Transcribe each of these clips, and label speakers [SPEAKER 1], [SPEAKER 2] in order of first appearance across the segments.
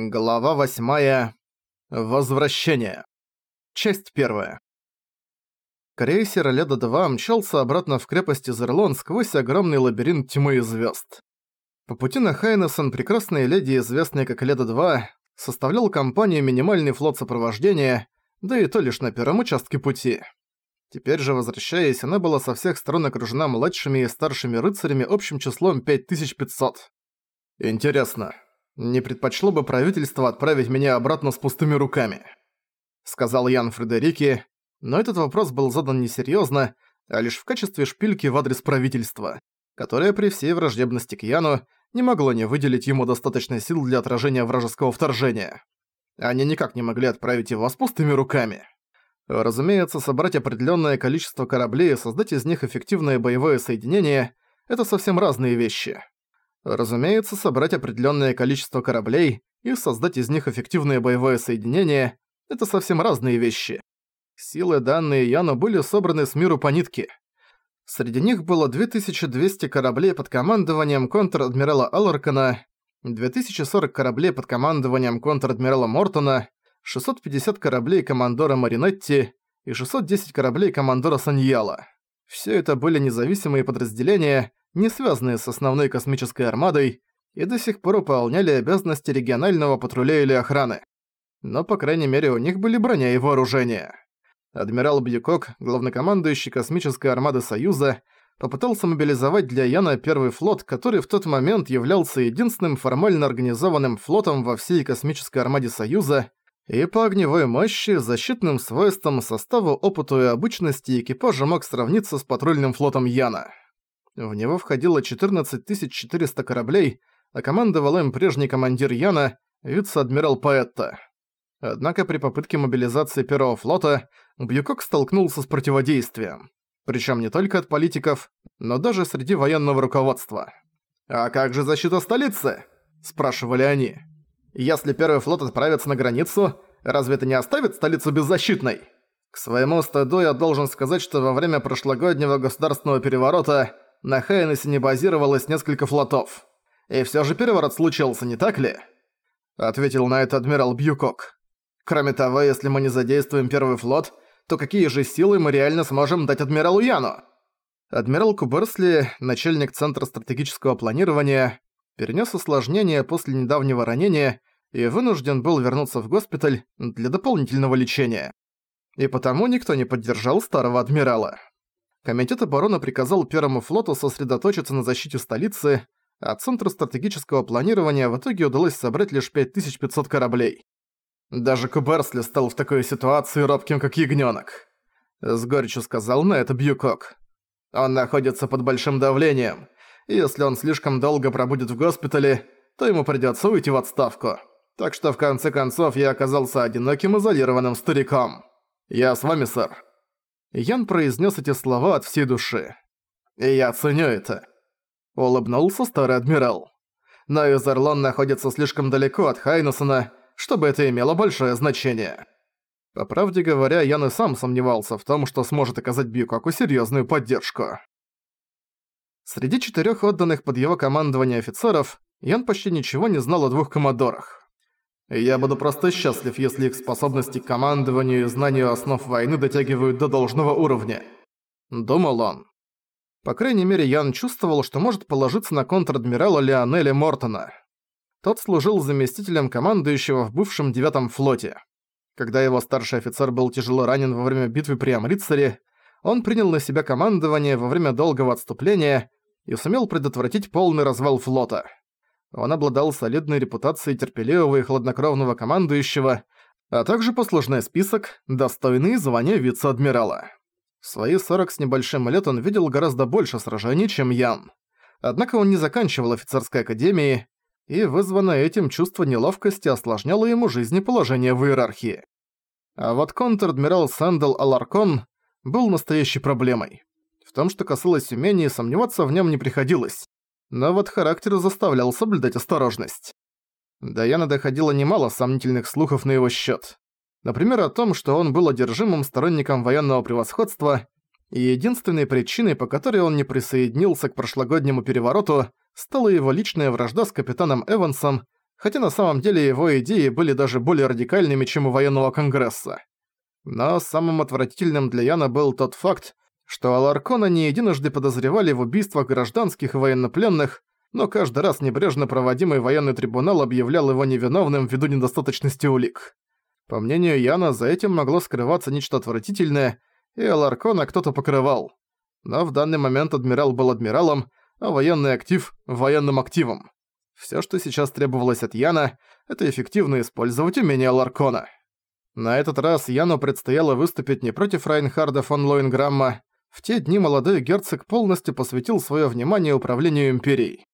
[SPEAKER 1] Глава 8. Возвращение. Часть 1. Крейсер Леда-2 мчался обратно в крепость Изерлон сквозь огромный лабиринт тьмы и звезд. По пути на Хайнесон прекрасная леди, известная как Леда-2, составлял компанию минимальный флот сопровождения, да и то лишь на первом участке пути. Теперь же, возвращаясь, она была со всех сторон окружена младшими и старшими рыцарями общим числом 5500. Интересно, не предпочло бы правительство отправить меня обратно с пустыми руками?» Сказал Ян Фредерике, но этот вопрос был задан несерьёзно, а лишь в качестве шпильки в адрес правительства, которое при всей враждебности к Яну не могло не выделить ему достаточно сил для отражения вражеского вторжения. Они никак не могли отправить его с пустыми руками. Разумеется, собрать определенное количество кораблей и создать из них эффективное боевое соединение – это совсем разные вещи. Разумеется, собрать определенное количество кораблей и создать из них эффективное боевое соединение – это совсем разные вещи. Силы, данные Яну, были собраны с миру по нитке. Среди них было 2200 кораблей под командованием контр-адмирала Алларкана, 2040 кораблей под командованием контр-адмирала Мортона, 650 кораблей командора Маринетти и 610 кораблей командора Саньяла. Все это были независимые подразделения, не связанные с основной космической армадой, и до сих пор выполняли обязанности регионального патруля или охраны. Но, по крайней мере, у них были броня и вооружение. Адмирал Бьюкок, главнокомандующий космической армады Союза, попытался мобилизовать для Яна первый флот, который в тот момент являлся единственным формально организованным флотом во всей космической армаде Союза, и по огневой мощи, защитным свойствам, составу, опыту и обычности экипажа мог сравниться с патрульным флотом Яна. В него входило 14 400 кораблей, а командовал им прежний командир Яна, вице-адмирал Паэтта. Однако при попытке мобилизации Первого флота Бьюкок столкнулся с противодействием. Причем не только от политиков, но даже среди военного руководства. «А как же защита столицы?» – спрашивали они. «Если Первый флот отправится на границу, разве это не оставит столицу беззащитной?» К своему стыду я должен сказать, что во время прошлогоднего государственного переворота на Хайнесе не базировалось несколько флотов. И всё же переворот случился, не так ли?» Ответил на это адмирал Бьюкок. «Кроме того, если мы не задействуем первый флот, то какие же силы мы реально сможем дать адмиралу Яну?» Адмирал Куберсли, начальник Центра стратегического планирования, перенес осложнение после недавнего ранения и вынужден был вернуться в госпиталь для дополнительного лечения. И потому никто не поддержал старого адмирала. Комитет обороны приказал Первому флоту сосредоточиться на защите столицы, а Центру стратегического планирования в итоге удалось собрать лишь 5500 кораблей. Даже Куберсли стал в такой ситуации робким, как ягнёнок. С горечью сказал на это Бьюкок. Он находится под большим давлением. Если он слишком долго пробудет в госпитале, то ему придётся уйти в отставку. Так что в конце концов я оказался одиноким изолированным стариком. Я с вами, сэр. Ян произнес эти слова от всей души. «И я ценю это», — улыбнулся старый адмирал. «Но Изерлон находится слишком далеко от Хайнусона, чтобы это имело большое значение». По правде говоря, Ян и сам сомневался в том, что сможет оказать Бьюкаку серьезную поддержку. Среди четырех отданных под его командование офицеров, Ян почти ничего не знал о двух коммодорах. Я буду просто счастлив, если их способности к командованию и знанию основ войны дотягивают до должного уровня. Думал он. По крайней мере, Ян чувствовал, что может положиться на контр-адмирала Леонеля Мортона. Тот служил заместителем командующего в бывшем девятом флоте. Когда его старший офицер был тяжело ранен во время битвы при Амрицаре, он принял на себя командование во время долгого отступления и сумел предотвратить полный развал флота. Он обладал солидной репутацией терпеливого и хладнокровного командующего, а также послужной список, достойный звания вице-адмирала. В свои 40 с небольшим лет он видел гораздо больше сражений, чем Ян. Однако он не заканчивал офицерской академии, и вызванное этим чувство неловкости осложняло ему жизнь и положение в иерархии. А вот контр-адмирал Сэндл Аларкон был настоящей проблемой. В том, что касалось умений, сомневаться в нем не приходилось но вот характер заставлял соблюдать осторожность. До Яна доходило немало сомнительных слухов на его счет. Например, о том, что он был одержимым сторонником военного превосходства, и единственной причиной, по которой он не присоединился к прошлогоднему перевороту, стала его личная вражда с капитаном Эвансом, хотя на самом деле его идеи были даже более радикальными, чем у военного конгресса. Но самым отвратительным для Яна был тот факт, что Аларкона не единожды подозревали в убийствах гражданских и военнопленных, но каждый раз небрежно проводимый военный трибунал объявлял его невиновным ввиду недостаточности улик. По мнению Яна, за этим могло скрываться нечто отвратительное, и Аларкона кто-то покрывал. Но в данный момент адмирал был адмиралом, а военный актив – военным активом. Всё, что сейчас требовалось от Яна, это эффективно использовать умение Ларкона. На этот раз Яну предстояло выступить не против Райнхарда фон Лоинграмма. В те дни молодой герцог полностью посвятил своё внимание управлению Империей.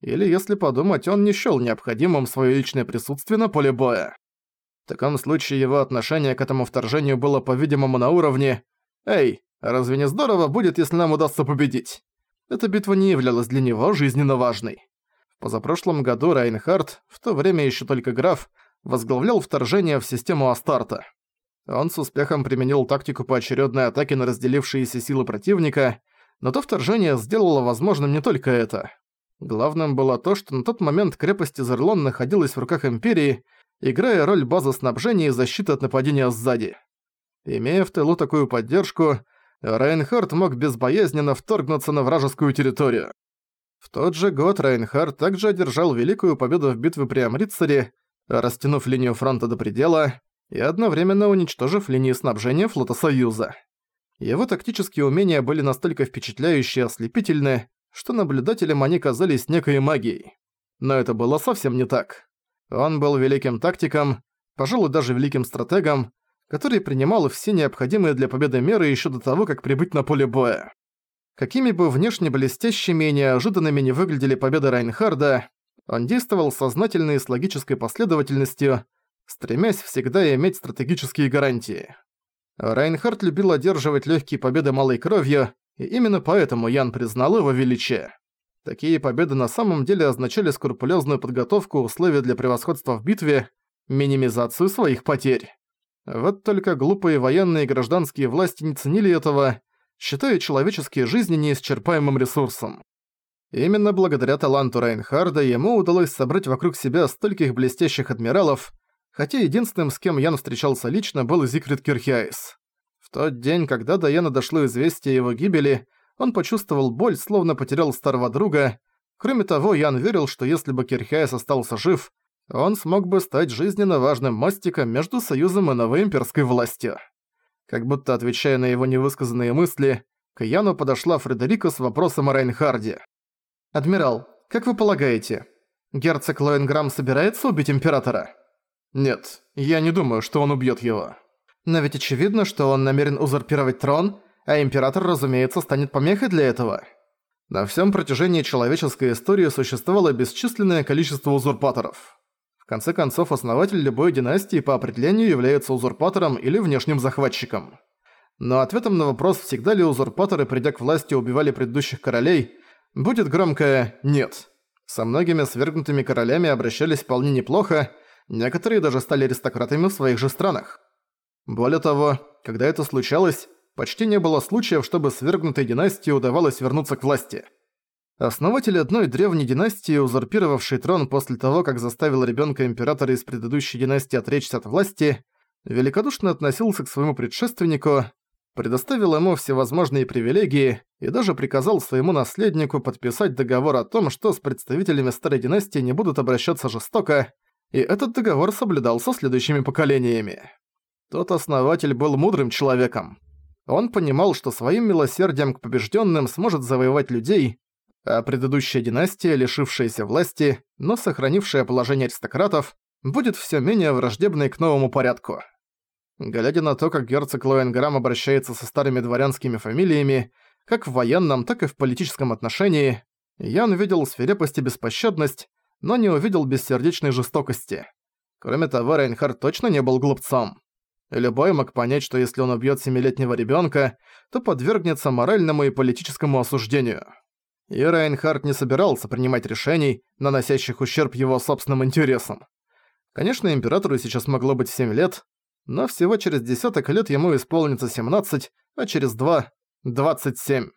[SPEAKER 1] Или, если подумать, он не счёл необходимым своё личное присутствие на поле боя. В таком случае его отношение к этому вторжению было, по-видимому, на уровне «Эй, разве не здорово будет, если нам удастся победить?» Эта битва не являлась для него жизненно важной. В позапрошлом году Райнхард, в то время ещё только граф, возглавлял вторжение в систему Астарта. Он с успехом применил тактику поочерёдной атаки на разделившиеся силы противника, но то вторжение сделало возможным не только это. Главным было то, что на тот момент крепость Изерлон находилась в руках Империи, играя роль базы снабжения и защиты от нападения сзади. Имея в тылу такую поддержку, Райнхард мог безбоязненно вторгнуться на вражескую территорию. В тот же год Райнхард также одержал великую победу в битве при Амрицаре, растянув линию фронта до предела и одновременно уничтожив линии снабжения флота Союза. Его тактические умения были настолько впечатляющие и ослепительны, что наблюдателям они казались некой магией. Но это было совсем не так. Он был великим тактиком, пожалуй, даже великим стратегом, который принимал все необходимые для победы меры еще до того, как прибыть на поле боя. Какими бы внешне блестящими и неожиданными не выглядели победы Райнхарда, он действовал сознательно и с логической последовательностью, стремясь всегда иметь стратегические гарантии. Райнхард любил одерживать легкие победы малой кровью, и именно поэтому Ян признал его величие. Такие победы на самом деле означали скрупулезную подготовку условий для превосходства в битве, минимизацию своих потерь. Вот только глупые военные и гражданские власти не ценили этого, считая человеческие жизни неисчерпаемым ресурсом. Именно благодаря таланту Райнхарда ему удалось собрать вокруг себя стольких блестящих адмиралов, хотя единственным, с кем Ян встречался лично, был Зигфрид Кирхиайс. В тот день, когда до Яна дошло известие о его гибели, он почувствовал боль, словно потерял старого друга. Кроме того, Ян верил, что если бы Кирхиайс остался жив, он смог бы стать жизненно важным мостиком между Союзом и новой имперской властью. Как будто отвечая на его невысказанные мысли, к Яну подошла Фредерика с вопросом о Райнхарде. «Адмирал, как вы полагаете, герцог Лоенграм собирается убить Императора?» «Нет, я не думаю, что он убьет его». «Но ведь очевидно, что он намерен узурпировать трон, а Император, разумеется, станет помехой для этого». На всем протяжении человеческой истории существовало бесчисленное количество узурпаторов. В конце концов, основатель любой династии по определению является узурпатором или внешним захватчиком. Но ответом на вопрос, всегда ли узурпаторы, придя к власти, убивали предыдущих королей, будет громкое «нет». Со многими свергнутыми королями обращались вполне неплохо, некоторые даже стали аристократами в своих же странах. Более того, когда это случалось, почти не было случаев, чтобы свергнутой династии удавалось вернуться к власти – Основатель одной древней династии, узурпировавший трон после того, как заставил ребенка императора из предыдущей династии отречься от власти, великодушно относился к своему предшественнику, предоставил ему всевозможные привилегии и даже приказал своему наследнику подписать договор о том, что с представителями старой династии не будут обращаться жестоко, и этот договор соблюдался следующими поколениями. Тот основатель был мудрым человеком. Он понимал, что своим милосердием к побежденным сможет завоевать людей, а предыдущая династия, лишившаяся власти, но сохранившая положение аристократов, будет все менее враждебной к новому порядку. Глядя на то, как герцог Лоенграм обращается со старыми дворянскими фамилиями, как в военном, так и в политическом отношении, Ян видел свирепость и беспощадность, но не увидел бессердечной жестокости. Кроме того, Рейнхард точно не был глупцом. Любой мог понять, что если он убьет семилетнего ребенка, то подвергнется моральному и политическому осуждению и Райнхард не собирался принимать решений, наносящих ущерб его собственным интересам. Конечно, императору сейчас могло быть 7 лет, но всего через десяток лет ему исполнится 17, а через два — 27.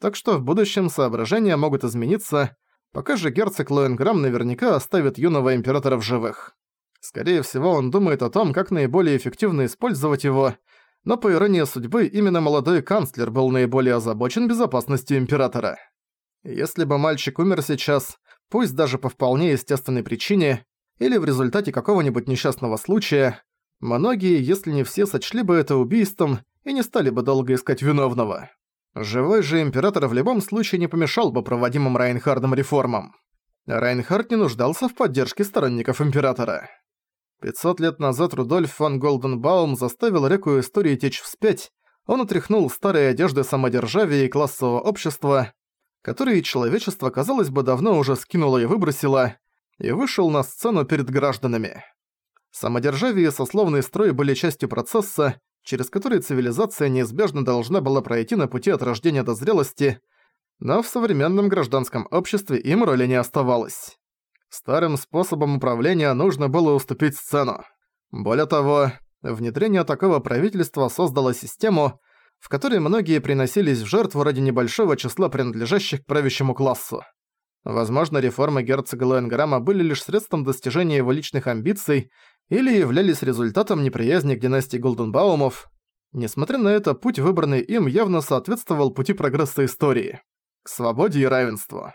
[SPEAKER 1] Так что в будущем соображения могут измениться, Пока же герцог Лоенграм наверняка оставит юного императора в живых. Скорее всего, он думает о том, как наиболее эффективно использовать его, но по иронии судьбы именно молодой канцлер был наиболее озабочен безопасностью императора. Если бы мальчик умер сейчас, пусть даже по вполне естественной причине, или в результате какого-нибудь несчастного случая, многие, если не все, сочли бы это убийством и не стали бы долго искать виновного. Живой же император в любом случае не помешал бы проводимым Райнхардом реформам. Райнхард не нуждался в поддержке сторонников императора. 500 лет назад Рудольф фон Голденбаум заставил реку истории течь вспять, он отряхнул старые одежды самодержавия и классового общества, которые человечество, казалось бы, давно уже скинуло и выбросило, и вышел на сцену перед гражданами. Самодержавие и сословный строй были частью процесса, через который цивилизация неизбежно должна была пройти на пути от рождения до зрелости, но в современном гражданском обществе им роли не оставалось. Старым способом управления нужно было уступить сцену. Более того, внедрение такого правительства создало систему, в которой многие приносились в жертву ради небольшого числа принадлежащих к правящему классу. Возможно, реформы герцога Лоенграма были лишь средством достижения его личных амбиций или являлись результатом неприязни к династии Голденбаумов. Несмотря на это, путь, выбранный им, явно соответствовал пути прогресса истории. К свободе и равенству.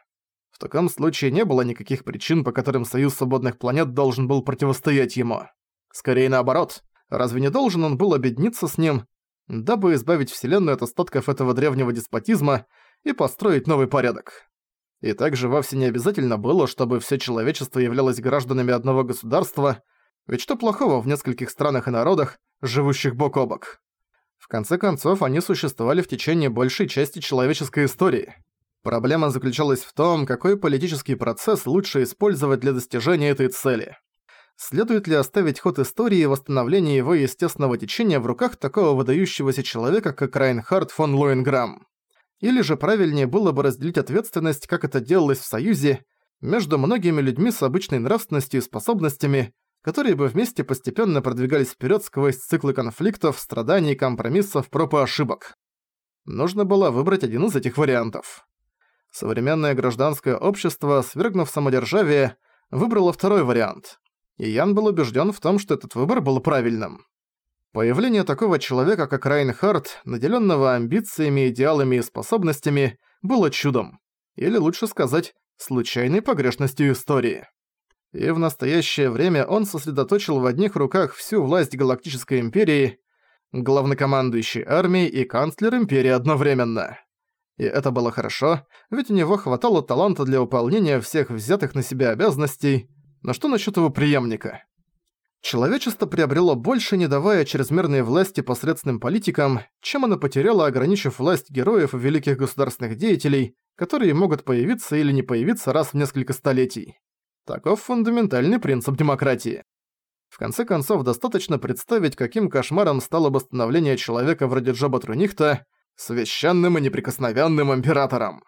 [SPEAKER 1] В таком случае не было никаких причин, по которым Союз Свободных Планет должен был противостоять ему. Скорее наоборот, разве не должен он был объединиться с ним, дабы избавить Вселенную от остатков этого древнего деспотизма и построить новый порядок? И также вовсе не обязательно было, чтобы все человечество являлось гражданами одного государства, ведь что плохого в нескольких странах и народах, живущих бок о бок? В конце концов, они существовали в течение большей части человеческой истории. Проблема заключалась в том, какой политический процесс лучше использовать для достижения этой цели. Следует ли оставить ход истории и восстановление его естественного течения в руках такого выдающегося человека, как Райнхард фон Лоенграм? Или же правильнее было бы разделить ответственность, как это делалось в Союзе, между многими людьми с обычной нравственностью и способностями, которые бы вместе постепенно продвигались вперед сквозь циклы конфликтов, страданий, компромиссов, проб и ошибок. Нужно было выбрать один из этих вариантов. Современное гражданское общество, свергнув самодержавие, выбрало второй вариант. И Ян был убежден в том, что этот выбор был правильным. Появление такого человека, как Райнхард, наделенного амбициями, идеалами и способностями, было чудом. Или лучше сказать, случайной погрешностью истории. И в настоящее время он сосредоточил в одних руках всю власть Галактической Империи, главнокомандующий армией и канцлер Империи одновременно. И это было хорошо, ведь у него хватало таланта для выполнения всех взятых на себя обязанностей. Но что насчет его преемника? Человечество приобрело больше, не давая чрезмерной власти посредственным политикам, чем оно потеряло, ограничив власть героев и великих государственных деятелей, которые могут появиться или не появиться раз в несколько столетий. Таков фундаментальный принцип демократии. В конце концов, достаточно представить, каким кошмаром стало бы становление человека вроде Джоба Трунихта, священным и неприкосновенным императором.